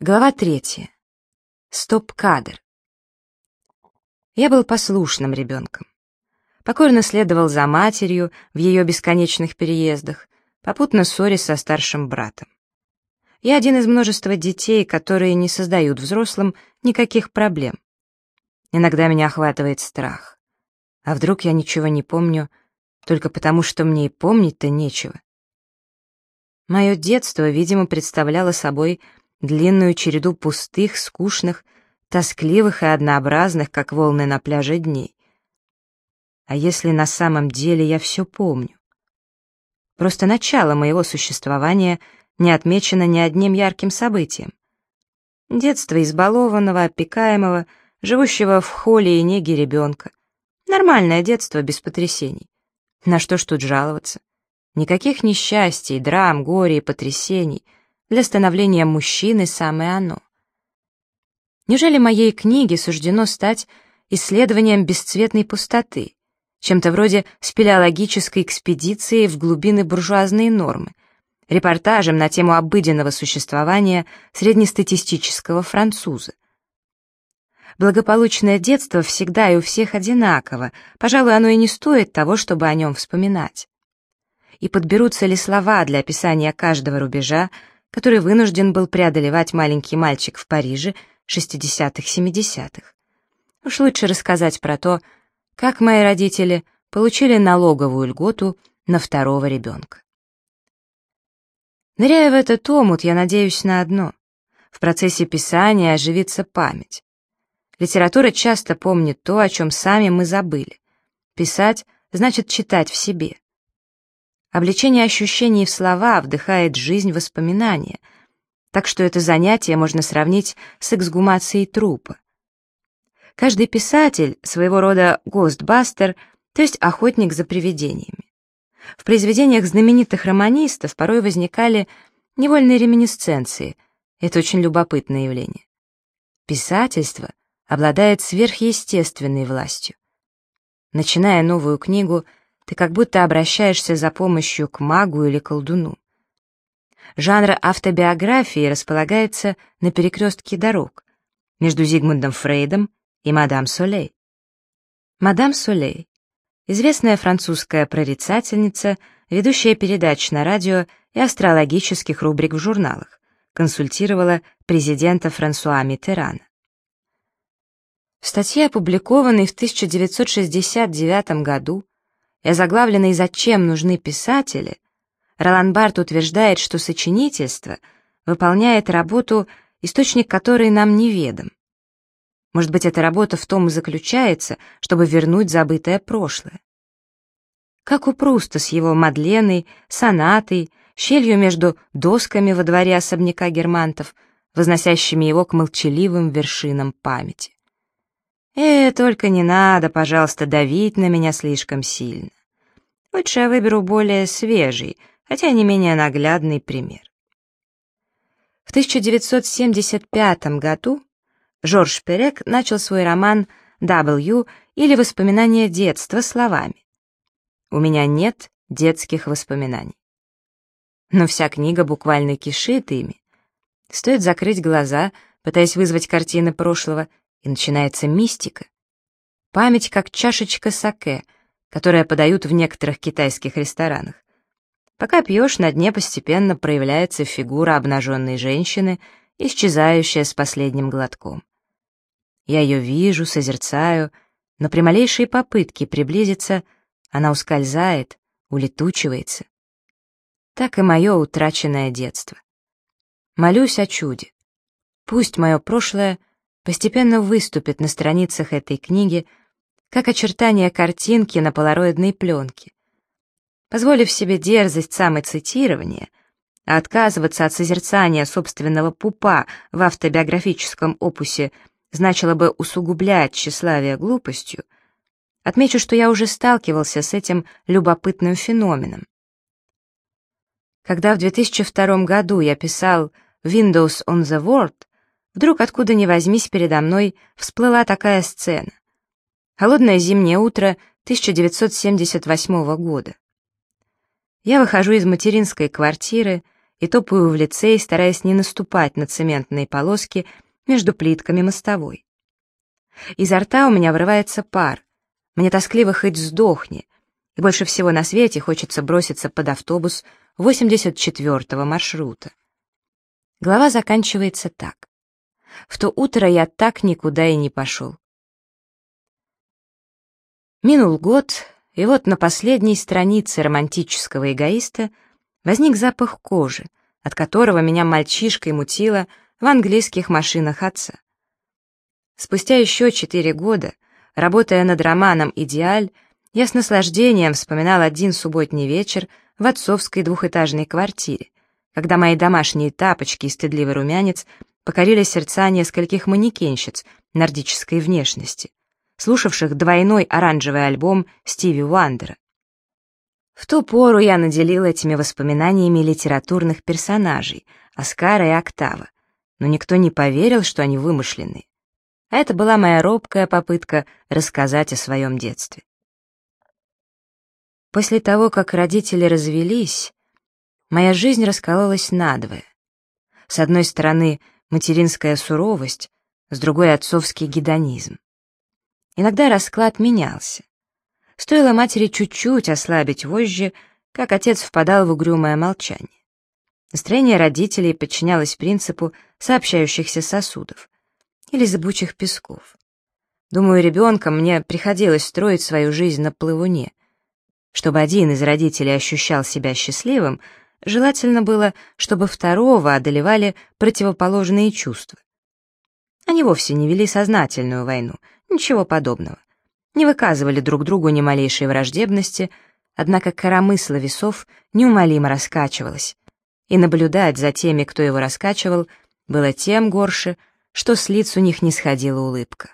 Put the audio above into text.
Глава третья. Стоп-кадр. Я был послушным ребенком. Покорно следовал за матерью в ее бесконечных переездах, попутно ссорясь со старшим братом. Я один из множества детей, которые не создают взрослым никаких проблем. Иногда меня охватывает страх. А вдруг я ничего не помню, только потому что мне и помнить-то нечего. Мое детство, видимо, представляло собой длинную череду пустых, скучных, тоскливых и однообразных, как волны на пляже дней. А если на самом деле я все помню? Просто начало моего существования не отмечено ни одним ярким событием. Детство избалованного, опекаемого, живущего в холле и неге ребенка. Нормальное детство без потрясений. На что ж тут жаловаться? Никаких несчастий, драм, горя и потрясений — для становления мужчины самое оно. Неужели моей книге суждено стать исследованием бесцветной пустоты, чем-то вроде спелеологической экспедиции в глубины буржуазной нормы, репортажем на тему обыденного существования среднестатистического француза? Благополучное детство всегда и у всех одинаково, пожалуй, оно и не стоит того, чтобы о нем вспоминать. И подберутся ли слова для описания каждого рубежа, который вынужден был преодолевать маленький мальчик в Париже 60-70-х. Уж лучше рассказать про то, как мои родители получили налоговую льготу на второго ребенка. Ныряя в этот омут, я надеюсь на одно. В процессе писания оживится память. Литература часто помнит то, о чем сами мы забыли. Писать значит читать в себе. Обличение ощущений в слова вдыхает жизнь воспоминания, так что это занятие можно сравнить с эксгумацией трупа. Каждый писатель — своего рода гостбастер, то есть охотник за привидениями. В произведениях знаменитых романистов порой возникали невольные реминисценции. Это очень любопытное явление. Писательство обладает сверхъестественной властью. Начиная новую книгу — ты как будто обращаешься за помощью к магу или колдуну. Жанр автобиографии располагается на перекрестке дорог между Зигмундом Фрейдом и мадам Солей. Мадам Солей — известная французская прорицательница, ведущая передач на радио и астрологических рубрик в журналах, консультировала президента Франсуа Миттерана. В статье, опубликованной в 1969 году, и озаглавленный «Зачем нужны писатели», Ролан Барт утверждает, что сочинительство выполняет работу, источник которой нам неведом. Может быть, эта работа в том и заключается, чтобы вернуть забытое прошлое. Как у Пруста с его Мадленой, сонатой, щелью между досками во дворе особняка германтов, возносящими его к молчаливым вершинам памяти. «Э, только не надо, пожалуйста, давить на меня слишком сильно. Лучше я выберу более свежий, хотя не менее наглядный пример». В 1975 году Жорж Перек начал свой роман «W» или «Воспоминания детства» словами «У меня нет детских воспоминаний». Но вся книга буквально кишит ими. Стоит закрыть глаза, пытаясь вызвать картины прошлого, и начинается мистика. Память как чашечка саке, которая подают в некоторых китайских ресторанах. Пока пьешь, на дне постепенно проявляется фигура обнаженной женщины, исчезающая с последним глотком. Я ее вижу, созерцаю, но при малейшей попытке приблизиться она ускользает, улетучивается. Так и мое утраченное детство. Молюсь о чуде. Пусть мое прошлое постепенно выступит на страницах этой книги, как очертания картинки на полароидной пленке. Позволив себе дерзость самоцитирования, а отказываться от созерцания собственного пупа в автобиографическом опусе значило бы усугублять тщеславие глупостью, отмечу, что я уже сталкивался с этим любопытным феноменом. Когда в 2002 году я писал «Windows on the World», Вдруг откуда ни возьмись передо мной всплыла такая сцена. Холодное зимнее утро 1978 года. Я выхожу из материнской квартиры и топаю в лицей, стараясь не наступать на цементные полоски между плитками мостовой. Изо рта у меня вырывается пар. Мне тоскливо хоть сдохни, и больше всего на свете хочется броситься под автобус 84-го маршрута. Глава заканчивается так. В то утро я так никуда и не пошел. Минул год, и вот на последней странице романтического эгоиста возник запах кожи, от которого меня мальчишкой мутило в английских машинах отца. Спустя еще четыре года, работая над романом «Идеаль», я с наслаждением вспоминал один субботний вечер в отцовской двухэтажной квартире, когда мои домашние тапочки и стыдливый румянец покорили сердца нескольких манекенщиц нордической внешности, слушавших двойной оранжевый альбом Стиви Уандера. В ту пору я наделил этими воспоминаниями литературных персонажей, Оскара и Октава, но никто не поверил, что они вымышленные. Это была моя робкая попытка рассказать о своем детстве. После того, как родители развелись, моя жизнь раскололась надвое. С одной стороны, материнская суровость, с другой — отцовский гедонизм. Иногда расклад менялся. Стоило матери чуть-чуть ослабить вожжи, как отец впадал в угрюмое молчание. Настроение родителей подчинялось принципу сообщающихся сосудов или зыбучих песков. Думаю, ребенком мне приходилось строить свою жизнь на плывуне. Чтобы один из родителей ощущал себя счастливым, желательно было, чтобы второго одолевали противоположные чувства. Они вовсе не вели сознательную войну, ничего подобного. Не выказывали друг другу ни малейшей враждебности, однако коромысло весов неумолимо раскачивалось, и наблюдать за теми, кто его раскачивал, было тем горше, что с лиц у них не сходила улыбка.